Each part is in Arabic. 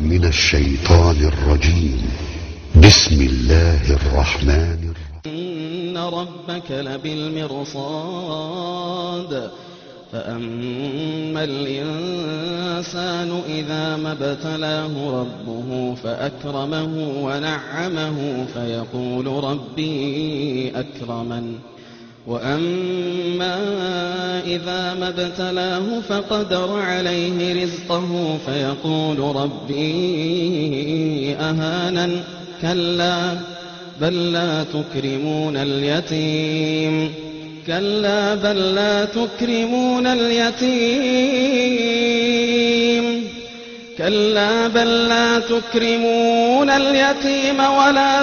من الشيطان الرجيم. بسم الله الرحمن الرحيم. إن ربك لبالمرصاد. فأما الإنسان إذا ما ابتلاه ربه فأكرمه ونعمه فيقول ربي أكرمن. وأما إذا ما ابتلاه فقدر عليه رزقه فيقول ربي أهانن. كلا بل لا تكرمون اليتيم. كلا بل لا تكرمون اليتيم. كلا بل لا تكرمون اليتيم ولا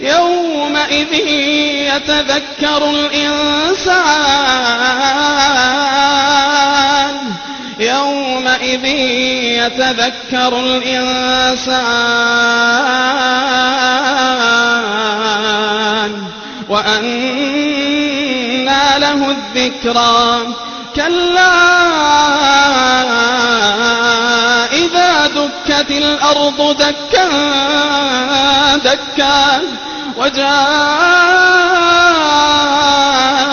يومئذ يتذكر الإنسان. يومئذ يتذكر الإنسان. وأنى له الذكرى. كلا إذا دكت الأرض دكا دكا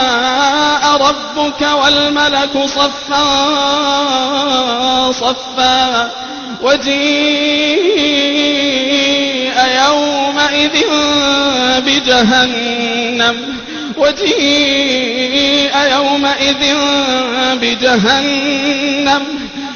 وجاء ربك والملك صفا صفا وجيء يومئذ بجهنم وجيء يومئذ بجهنم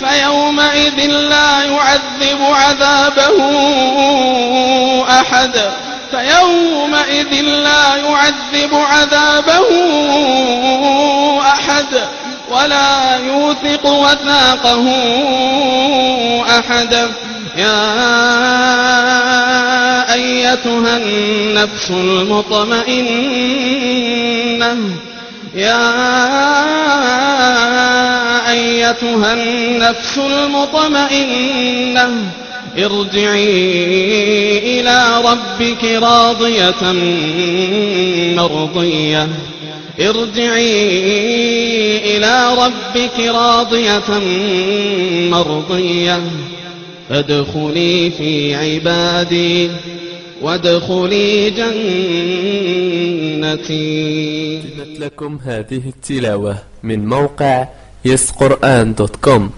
فيومئذ لا يعذب عذابه أحد. فيومئذ لا يعذب عذابه أحد ولا يوثق وثاقه أحد. يا أيتها النفس المطمئنة يا أيتها النفس المطمئنة ارجعي إلى ربك راضية مرضية. ارجعي إلى ربك راضية مرضية. فادخلي في عبادي وادخلي جنتي. لكم هذه التلاوة من موقع يسقرآن دوت كوم.